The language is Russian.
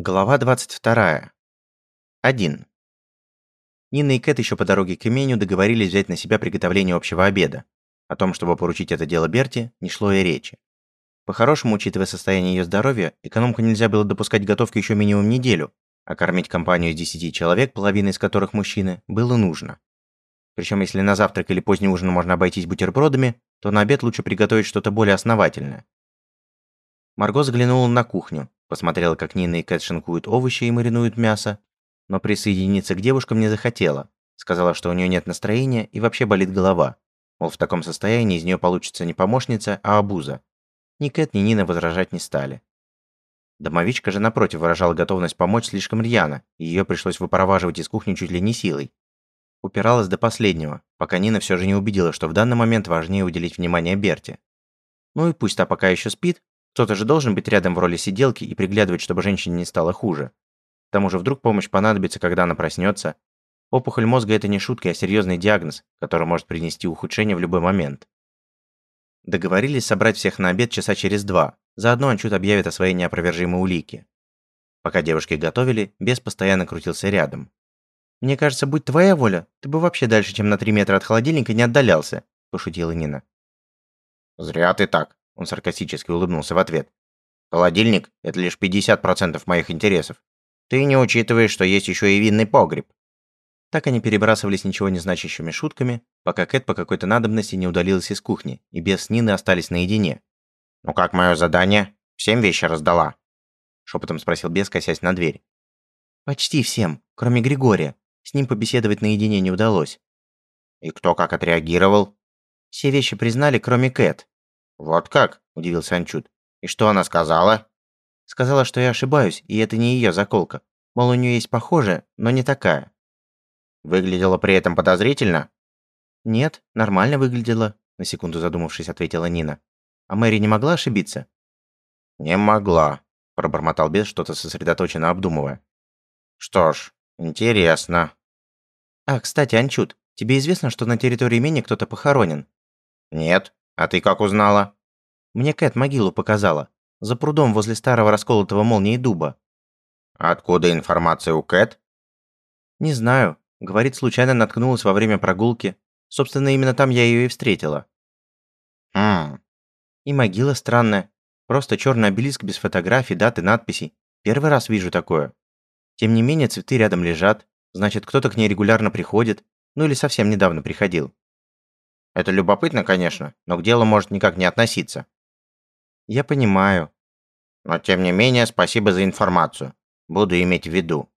Глава 22. 1. Нина и Кэт еще по дороге к имению договорились взять на себя приготовление общего обеда. О том, чтобы поручить это дело Берти, не шло и речи. По-хорошему, учитывая состояние ее здоровья, экономку нельзя было допускать готовки еще минимум неделю, а кормить компанию из 10 человек, половина из которых мужчины, было нужно. Причем, если на завтрак или поздний ужин можно обойтись бутербродами, то на обед лучше приготовить что-то более основательное. Марго заглянула на кухню, посмотрела, как Нина и Кэт шинкуют овощи и маринуют мясо, но присоединиться к девушкам не захотела. Сказала, что у нее нет настроения и вообще болит голова. Мол, в таком состоянии из нее получится не помощница, а обуза. Ни Кэт, ни Нина возражать не стали. Домовичка же, напротив, выражала готовность помочь слишком рьяно, и ее пришлось выпроваживать из кухни чуть ли не силой. Упиралась до последнего, пока Нина все же не убедила, что в данный момент важнее уделить внимание Берте. Ну и пусть та пока еще спит, кто-то же должен быть рядом в роли сиделки и приглядывать, чтобы женщине не стало хуже. К тому же вдруг помощь понадобится, когда она проснется. Опухоль мозга – это не шутка, а серьезный диагноз, который может принести ухудшение в любой момент. Договорились собрать всех на обед часа через два. Заодно Анчут объявит о своей неопровержимой улике. Пока девушки готовили, бес постоянно крутился рядом. «Мне кажется, будь твоя воля, ты бы вообще дальше, чем на три метра от холодильника не отдалялся», – пошутила Нина. «Зря ты так», он саркастически улыбнулся в ответ. «Холодильник – это лишь 50% моих интересов. Ты не учитываешь, что есть еще и винный погреб». Так они перебрасывались ничего не значащими шутками, пока Кэт по какой-то надобности не удалилась из кухни, и без Нины остались наедине. «Ну как мое задание? Всем вещи раздала?» Шепотом спросил бес, косясь на дверь. «Почти всем, кроме Григория. С ним побеседовать наедине не удалось». «И кто как отреагировал?» «Все вещи признали, кроме Кэт. «Вот как?» – удивился Анчут. «И что она сказала?» «Сказала, что я ошибаюсь, и это не ее заколка. Мол, у нее есть похожая, но не такая». «Выглядела при этом подозрительно?» «Нет, нормально выглядела», – на секунду задумавшись, ответила Нина. «А Мэри не могла ошибиться?» «Не могла», – пробормотал бес, что-то сосредоточенно обдумывая. «Что ж, интересно». «А, кстати, Анчут, тебе известно, что на территории имени кто-то похоронен?» «Нет», «А ты как узнала?» «Мне Кэт могилу показала. За прудом возле старого расколотого молнии дуба». «Откуда информация у Кэт?» «Не знаю. Говорит, случайно наткнулась во время прогулки. Собственно, именно там я ее и встретила». «Хм...» «И могила странная. Просто черный обелиск без фотографий, дат и надписей. Первый раз вижу такое. Тем не менее, цветы рядом лежат. Значит, кто-то к ней регулярно приходит. Ну или совсем недавно приходил. Это любопытно, конечно, но к делу может никак не относиться. Я понимаю. Но тем не менее, спасибо за информацию. Буду иметь в виду.